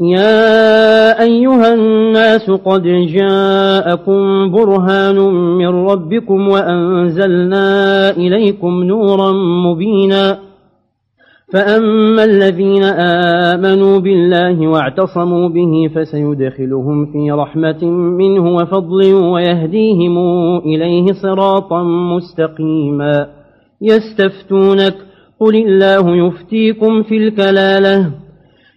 يا أيها الناس قد جاءكم برهان من ربكم وأنزلنا إليكم نورا مبينا. فأما الذين آمنوا بالله واعتصموا به فسيدخلهم في رحمة منه وفضل ويهديهم إليه صراطا مستقيما. يستفتونك قل الله يفتيكم في الكلالة.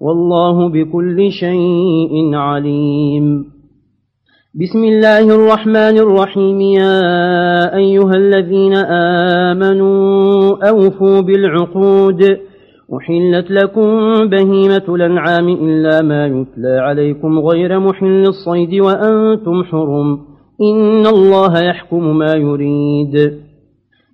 والله بكل شيء عليم. بسم الله الرحمن الرحيم. يا أيها الذين آمنوا أوفوا بالعقود. أحلت لكم بهيمة الأنعام إلا ما يتلى عليكم غير محل الصيد وأنتم حرم. إن الله يحكم ما يريد.